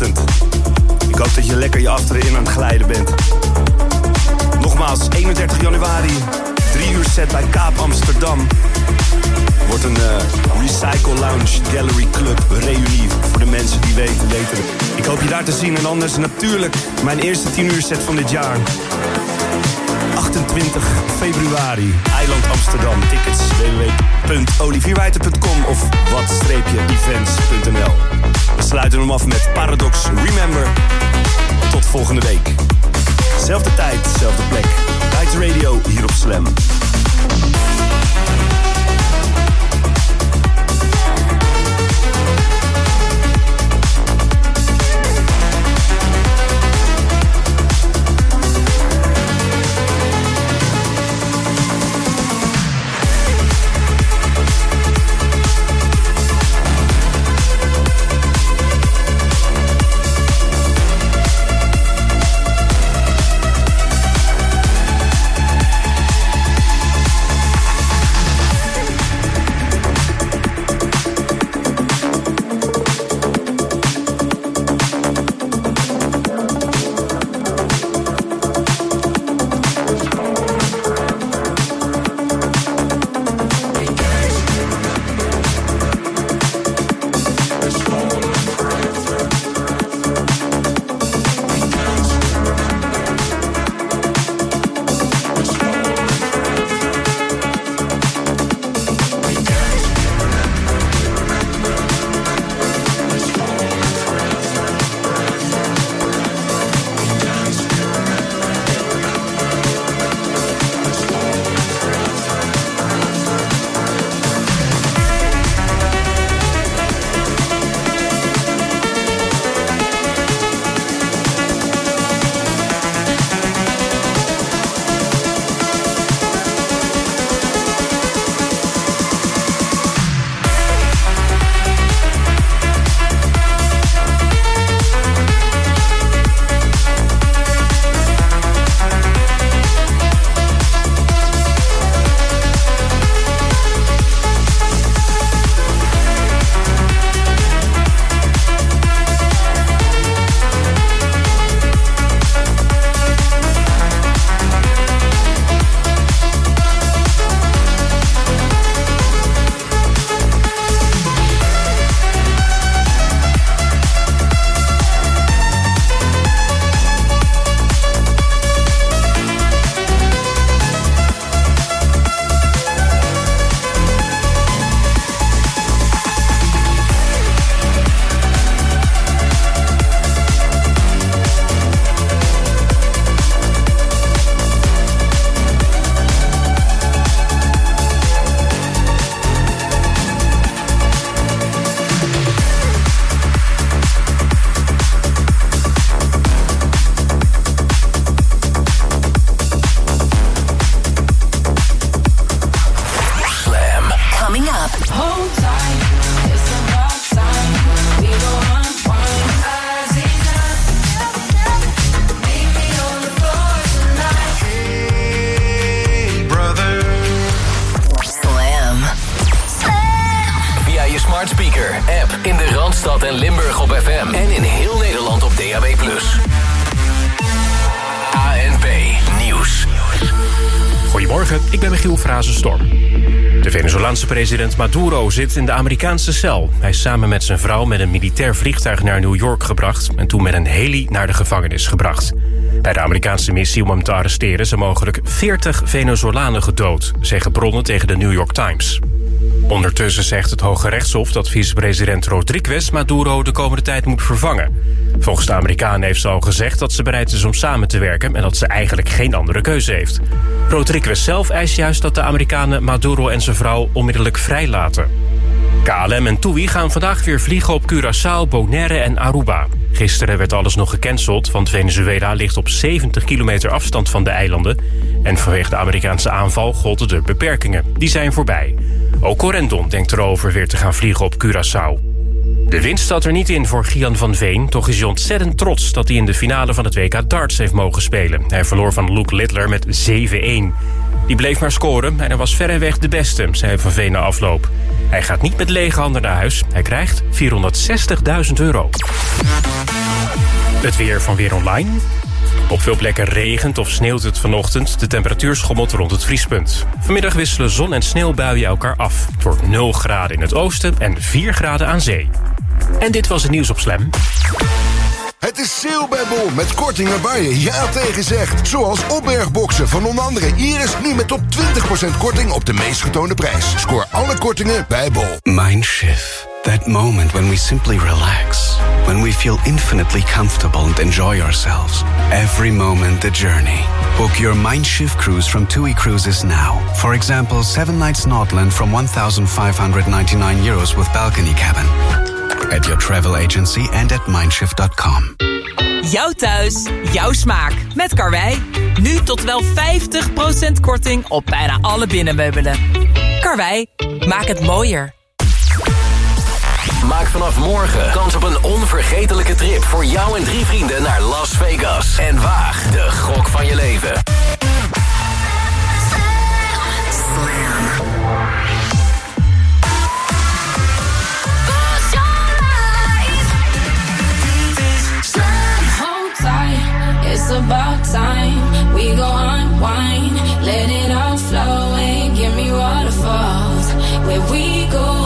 Ik hoop dat je lekker je achteren in aan het glijden bent. Nogmaals, 31 januari, 3 uur set bij Kaap Amsterdam. Wordt een uh, Recycle Lounge Gallery Club reunie voor de mensen die weten, weten. Ik hoop je daar te zien en anders natuurlijk mijn eerste 10 uur set van dit jaar. 28 februari, Eiland Amsterdam. Tickets www.olivierwijter.com of wat-events.nl. We sluiten hem af met Paradox Remember. Tot volgende week. Zelfde tijd, zelfde plek. Tijd Radio hier op Slam. President Maduro zit in de Amerikaanse cel. Hij is samen met zijn vrouw met een militair vliegtuig naar New York gebracht... en toen met een heli naar de gevangenis gebracht. Bij de Amerikaanse missie om hem te arresteren... zijn mogelijk 40 Venezolanen gedood, zeggen bronnen tegen de New York Times. Ondertussen zegt het Hoge Rechtshof dat vicepresident Rodriguez Maduro de komende tijd moet vervangen. Volgens de Amerikanen heeft ze al gezegd dat ze bereid is om samen te werken... en dat ze eigenlijk geen andere keuze heeft. Rodriguez zelf eist juist dat de Amerikanen Maduro en zijn vrouw onmiddellijk vrijlaten. KLM en TUI gaan vandaag weer vliegen op Curaçao, Bonaire en Aruba. Gisteren werd alles nog gecanceld, want Venezuela ligt op 70 kilometer afstand van de eilanden. En vanwege de Amerikaanse aanval golden de beperkingen. Die zijn voorbij. Ook Corendon denkt erover weer te gaan vliegen op Curaçao. De winst staat er niet in voor Gian van Veen. Toch is hij ontzettend trots dat hij in de finale van het WK darts heeft mogen spelen. Hij verloor van Luke Littler met 7-1. Die bleef maar scoren en hij was verreweg de beste, zei Van Veen afloop. Hij gaat niet met lege handen naar huis. Hij krijgt 460.000 euro. Het weer van Weer Online. Op veel plekken regent of sneeuwt het vanochtend. De temperatuur schommelt rond het vriespunt. Vanmiddag wisselen zon- en sneeuwbuien elkaar af. Het wordt 0 graden in het oosten en 4 graden aan zee. En dit was het nieuws op Slam. Het is sale bij Bol met kortingen waar je ja tegen zegt. Zoals opbergboxen van onder andere Iris nu met tot 20% korting op de meest getoonde prijs. Scoor alle kortingen bij Bol. Mindshift. That moment when we simply relax. When we feel infinitely comfortable and enjoy ourselves. Every moment the journey. Book your Mindshift cruise from TUI Cruises now. For example, 7 nights Nordland from 1,599 euros with balcony cabin. At your travel agency and at mindshift.com. Jouw thuis, jouw smaak. Met Karwei. Nu tot wel 50% korting op bijna alle binnenmeubelen. Karwei, maak het mooier. Maak vanaf morgen kans op een onvergetelijke trip voor jou en drie vrienden naar Las Vegas. En waag de gok van je leven. It's about time. We go unwind, let it all flow and give me waterfalls. Where we go,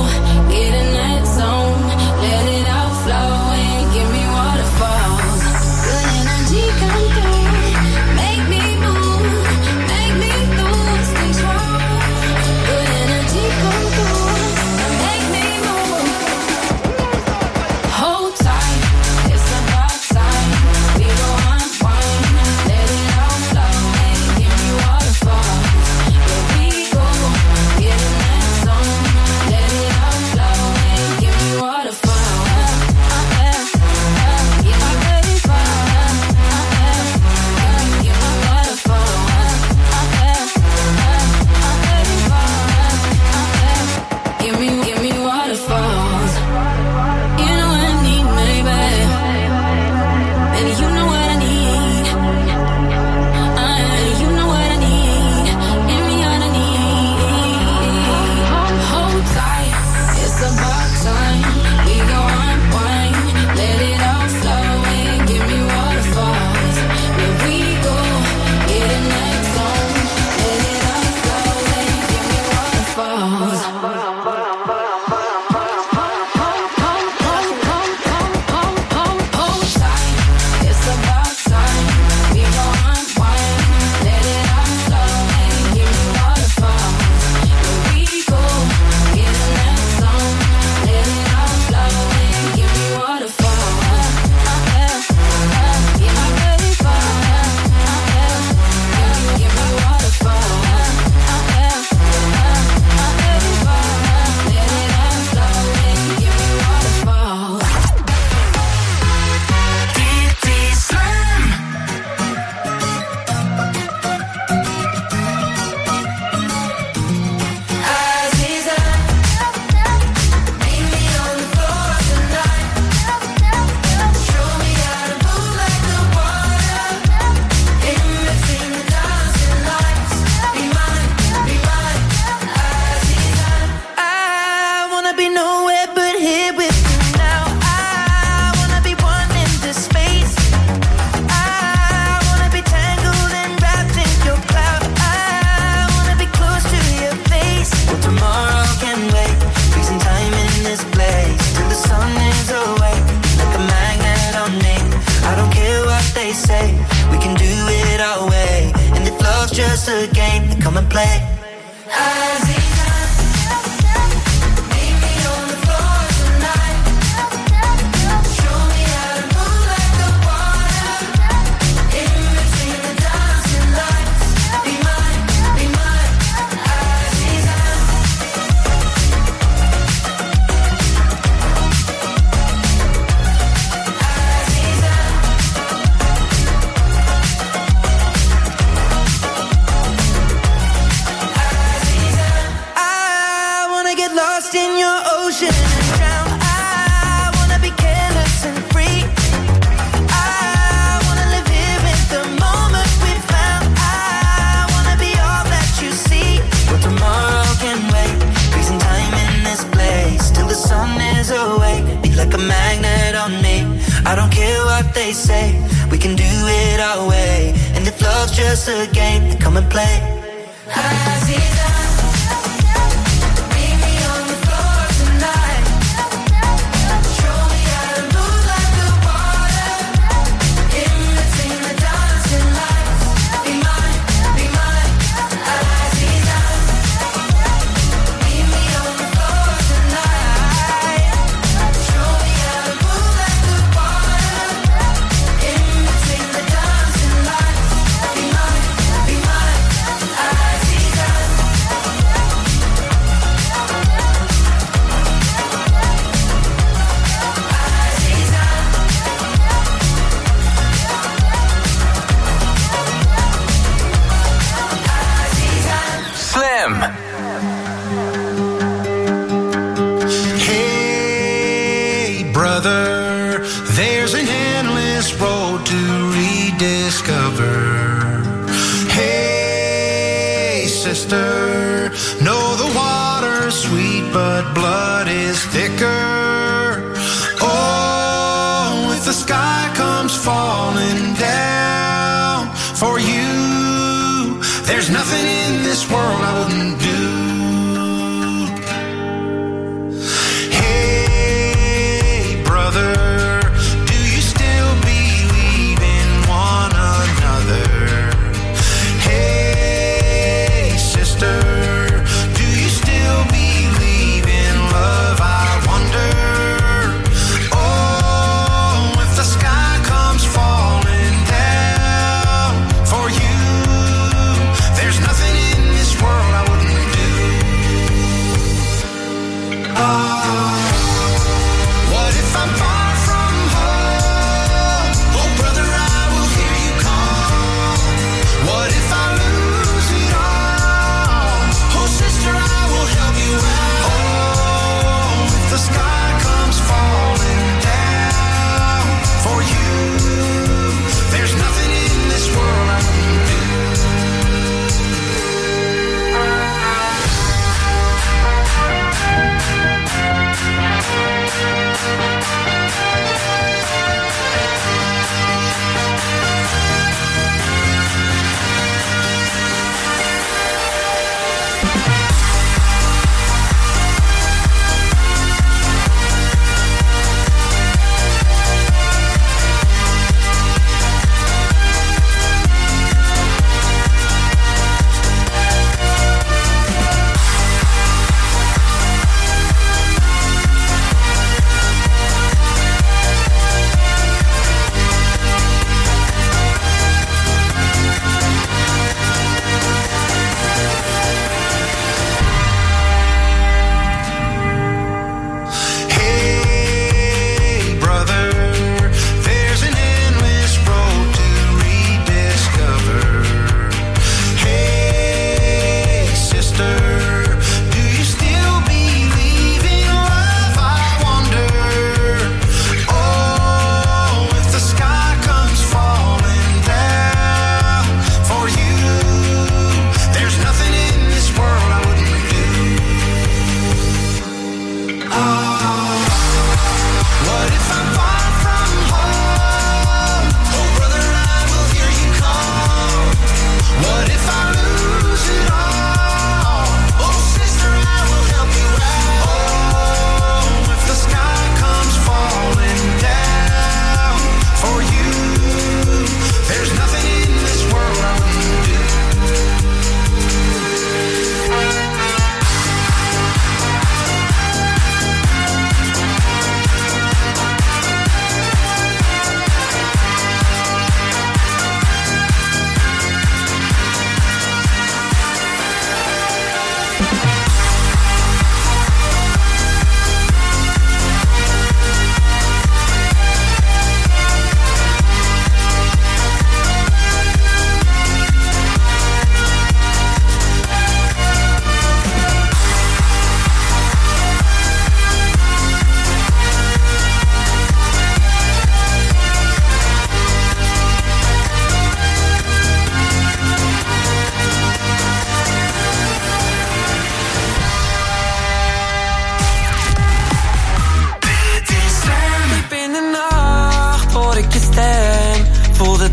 comes falling down for you. There's nothing in this world I would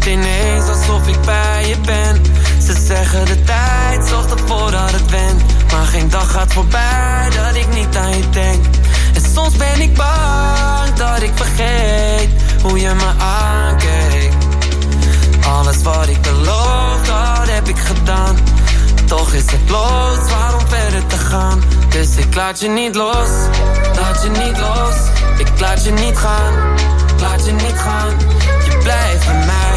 ineens alsof ik bij je ben. Ze zeggen de tijd zorgt ervoor dat het went. Maar geen dag gaat voorbij dat ik niet aan je denk. En soms ben ik bang dat ik vergeet hoe je me aankeek. Alles wat ik beloofd had, heb ik gedaan. Toch is het los, waarom verder te gaan? Dus ik laat je niet los, laat je niet los. Ik laat je niet gaan, laat je niet gaan. Je blijft bij mij,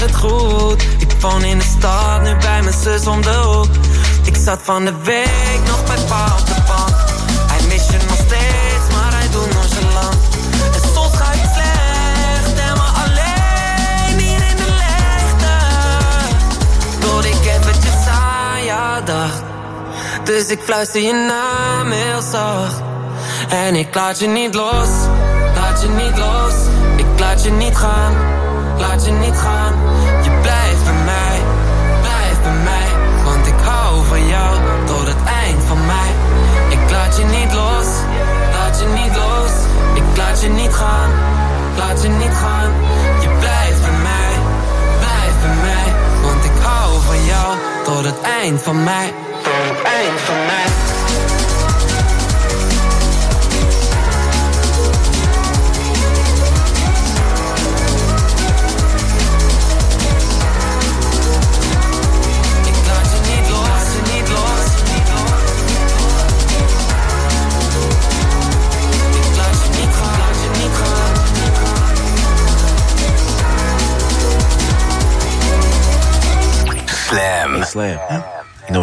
Het. Ik woon in de stad, nu bij mijn zus om de hoek. Ik zat van de week nog bij pa op de bank. Hij mist je nog steeds, maar hij doet nonchalant. En soms ga ik slecht en maar alleen hier in de leegte. Tot ik eventjes aan jou dacht. Dus ik fluister je naam heel zacht. En ik laat je niet los, laat je niet los. Ik laat je niet gaan, laat je niet gaan. Tot het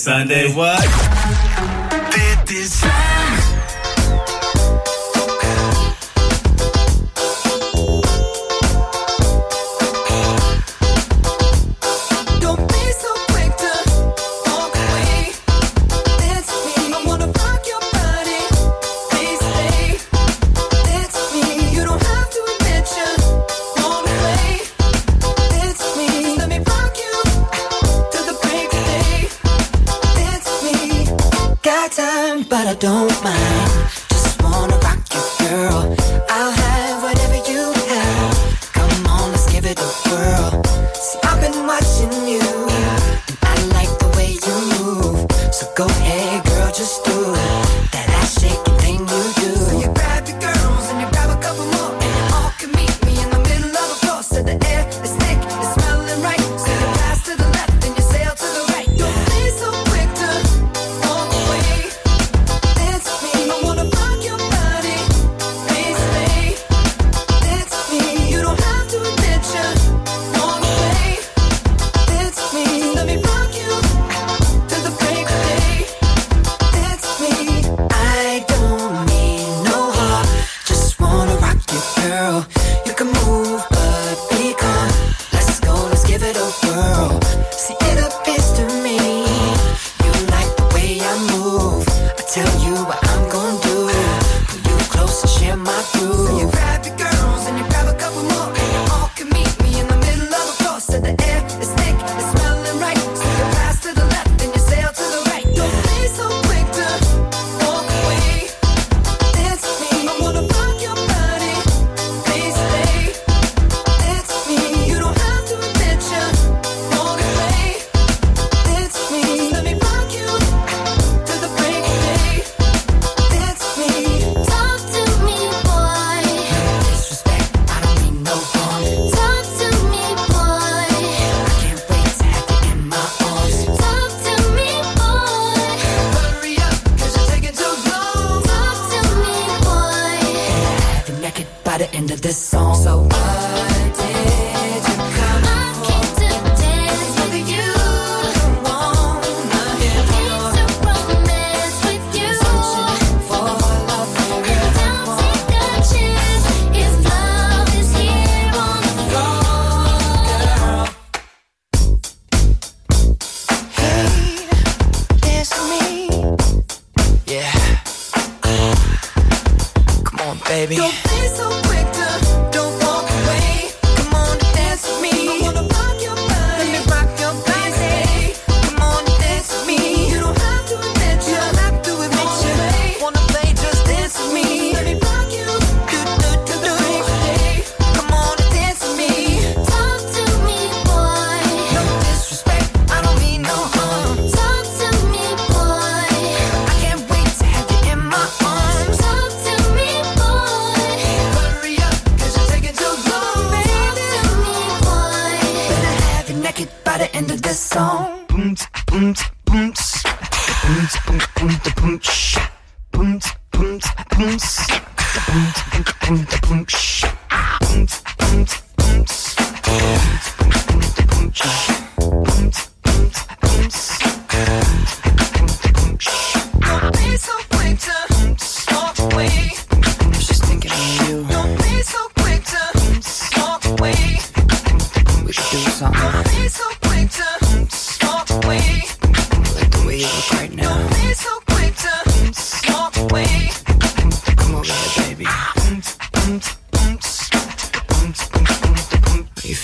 Sunday. What? don't mind.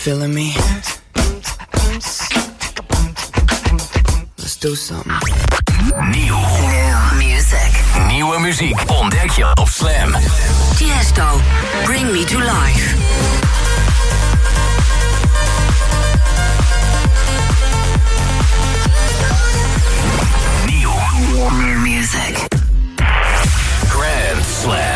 feeling me? Let's do something. Nieuw. New music. Nieuwe muziek ontdek je op Slam. Tiesto, Bring Me To Life. Nieuw. New music. Grand Slam.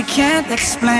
We can't explain.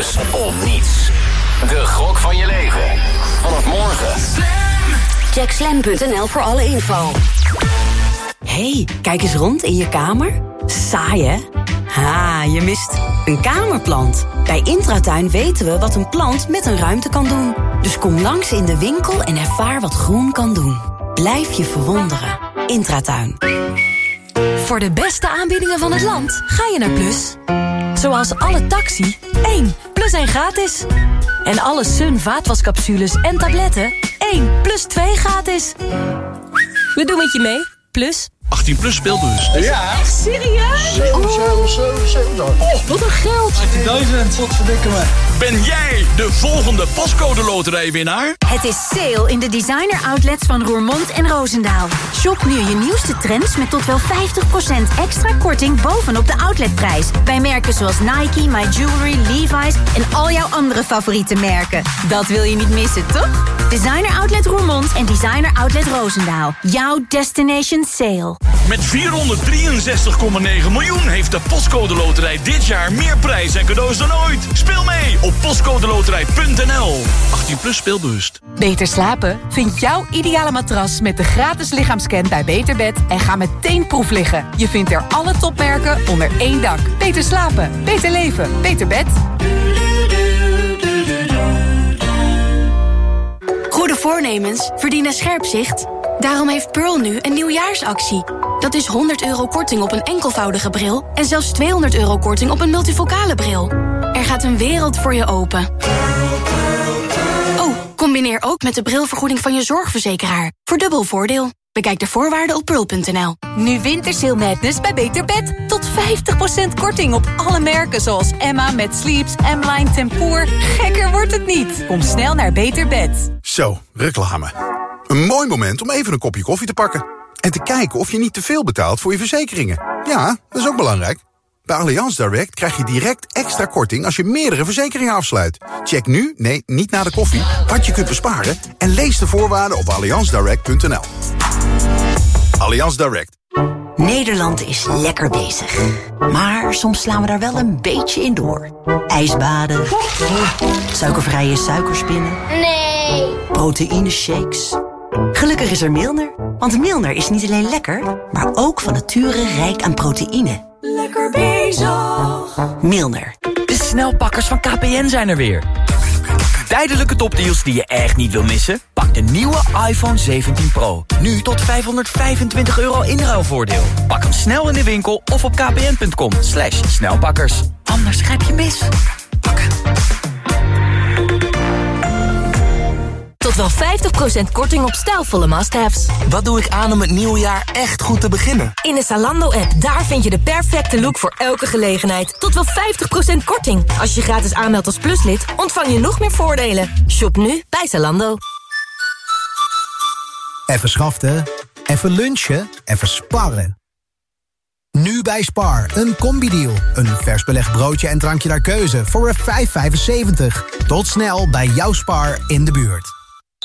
Alles of niets. De gok van je leven. Vanaf morgen. Check slam.nl voor alle info. hey, kijk eens rond in je kamer. Saai, hè? Ha, je mist een kamerplant. Bij Intratuin weten we wat een plant met een ruimte kan doen. Dus kom langs in de winkel en ervaar wat groen kan doen. Blijf je verwonderen. Intratuin. Voor de beste aanbiedingen van het land ga je naar Plus. Zoals alle taxi, 1 plus 1 gratis. En alle Sun vaatwascapsules en tabletten, 1 plus 2 gratis. We doen het je mee, Plus. 18 plus speelbus. Ja. Echt serieus? 7, 7, 7, 7. Oh, wat een geld. 18.000. Wat verdikken me. Ben jij de volgende pascode loterijwinnaar? Het is sale in de designer outlets van Roermond en Roosendaal. Shop nu je nieuwste trends met tot wel 50% extra korting bovenop de outletprijs. Bij merken zoals Nike, My Jewelry, Levi's en al jouw andere favoriete merken. Dat wil je niet missen, toch? Designer Outlet Roermond en Designer Outlet Roosendaal. Jouw destination sale. Met 463,9 miljoen heeft de Postcode Loterij dit jaar meer prijs en cadeaus dan ooit. Speel mee op postcodeloterij.nl. 18 plus speelbewust. Beter slapen? Vind jouw ideale matras met de gratis lichaamscan bij Beterbed en ga meteen proef liggen. Je vindt er alle topmerken onder één dak. Beter slapen, beter leven, beter bed. Goede voornemens verdienen scherp zicht. Daarom heeft Pearl nu een nieuwjaarsactie. Dat is 100 euro korting op een enkelvoudige bril... en zelfs 200 euro korting op een multifocale bril. Er gaat een wereld voor je open. Combineer ook met de brilvergoeding van je zorgverzekeraar. Voor dubbel voordeel. Bekijk de voorwaarden op pearl.nl. Nu Wintersail Madness bij Beter Bed. Tot 50% korting op alle merken zoals Emma met Sleeps, M-Line Tempoor. Gekker wordt het niet. Kom snel naar Beter Bed. Zo, reclame. Een mooi moment om even een kopje koffie te pakken. En te kijken of je niet te veel betaalt voor je verzekeringen. Ja, dat is ook belangrijk. Bij Allianz Direct krijg je direct extra korting als je meerdere verzekeringen afsluit. Check nu, nee, niet na de koffie, wat je kunt besparen... en lees de voorwaarden op allianzdirect.nl. Allianz Direct. Nederland is lekker bezig. Maar soms slaan we daar wel een beetje in door. Ijsbaden. Suikervrije suikerspinnen. Nee. Proteïne shakes. Gelukkig is er Milner. Want Milner is niet alleen lekker, maar ook van nature rijk aan proteïne. Lekker bezig. Milner. De snelpakkers van KPN zijn er weer. Tijdelijke topdeals die je echt niet wil missen? Pak de nieuwe iPhone 17 Pro. Nu tot 525 euro inruilvoordeel. Pak hem snel in de winkel of op kpn.com. Slash snelpakkers. Anders grijp je mis. Tot wel 50% korting op stijlvolle must-haves. Wat doe ik aan om het nieuwe jaar echt goed te beginnen? In de Zalando-app, daar vind je de perfecte look voor elke gelegenheid. Tot wel 50% korting. Als je gratis aanmeldt als pluslid, ontvang je nog meer voordelen. Shop nu bij Zalando. Even schaften, even lunchen, even sparren. Nu bij Spar, een combi-deal. Een vers belegd broodje en drankje naar keuze voor een 5,75. Tot snel bij jouw Spar in de buurt.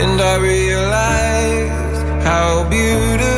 And I realized how beautiful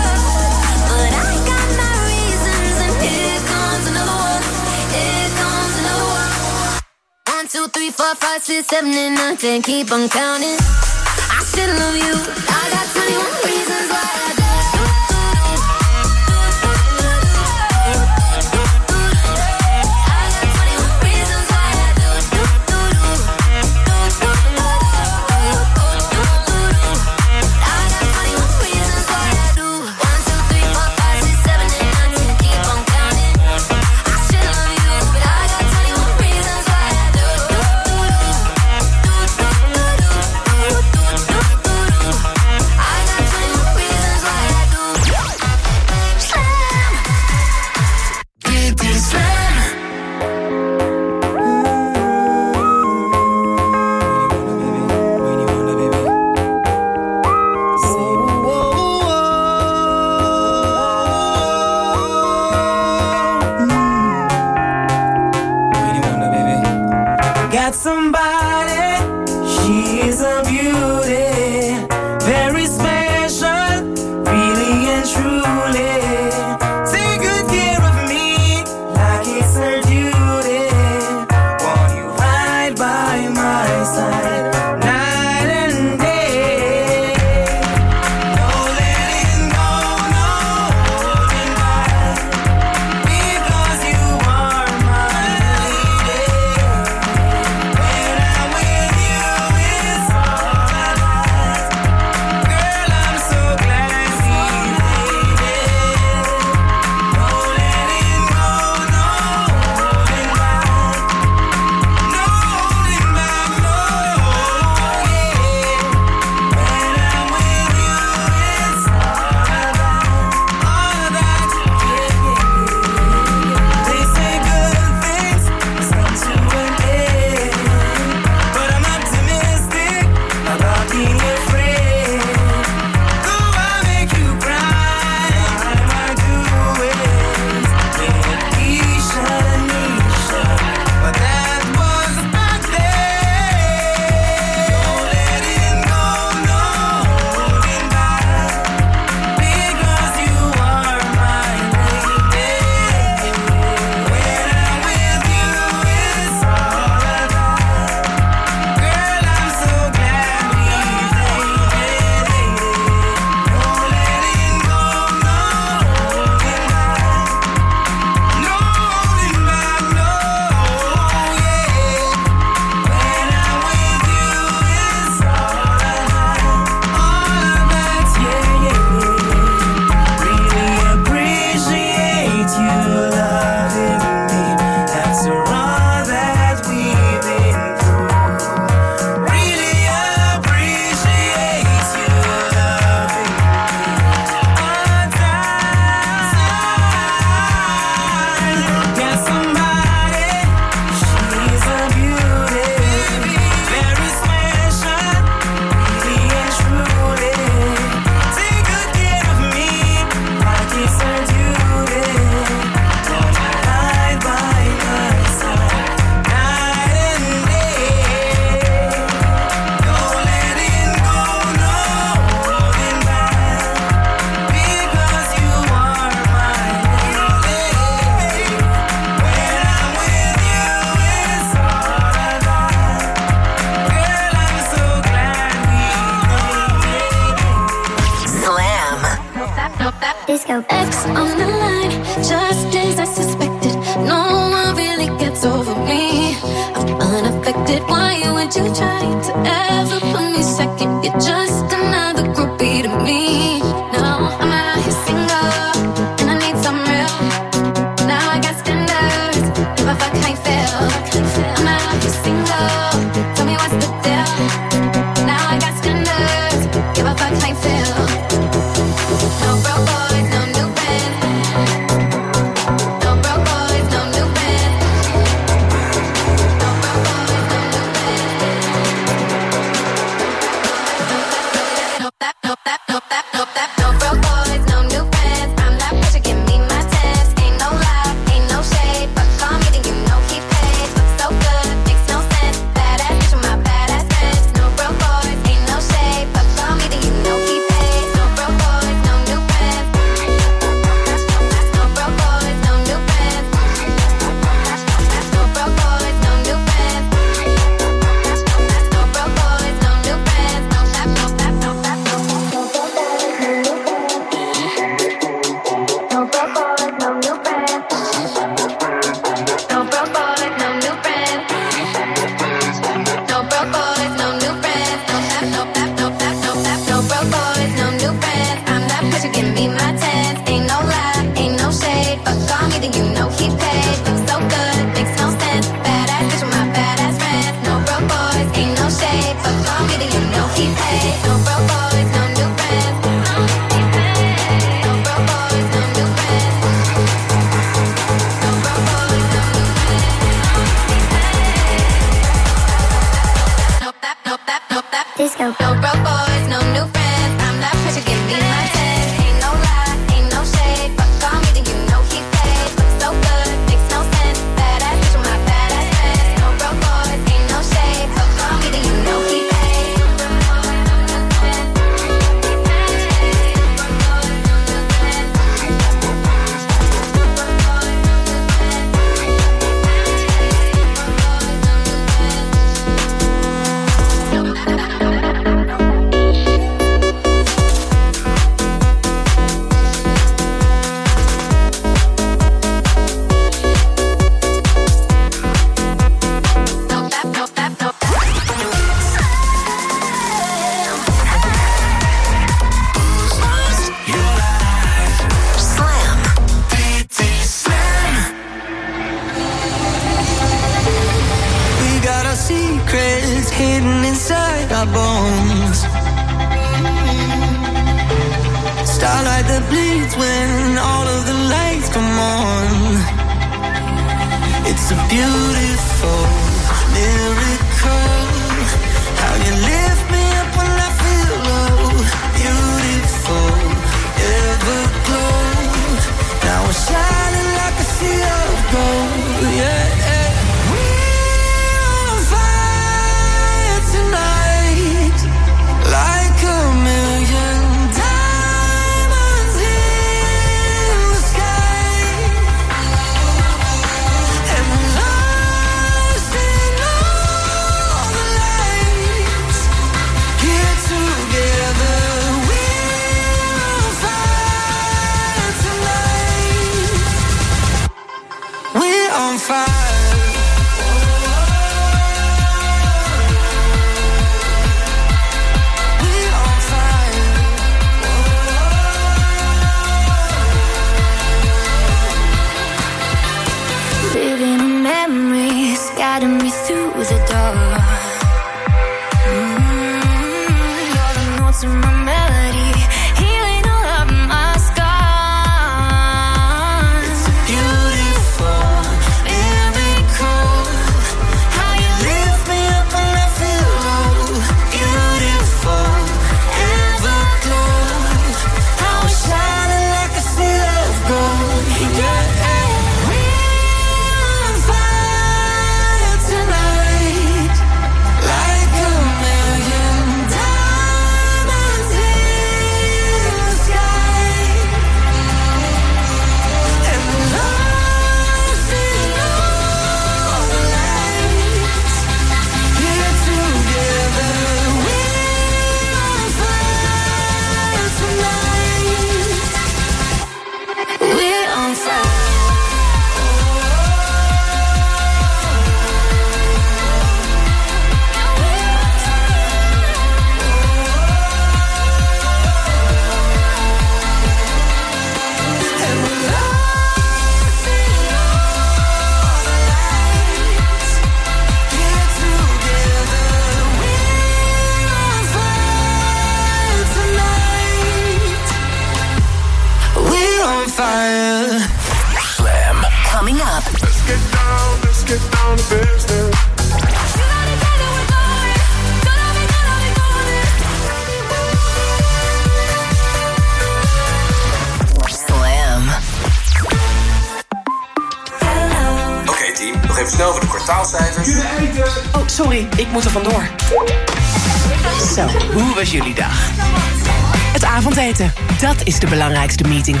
is de belangrijkste meeting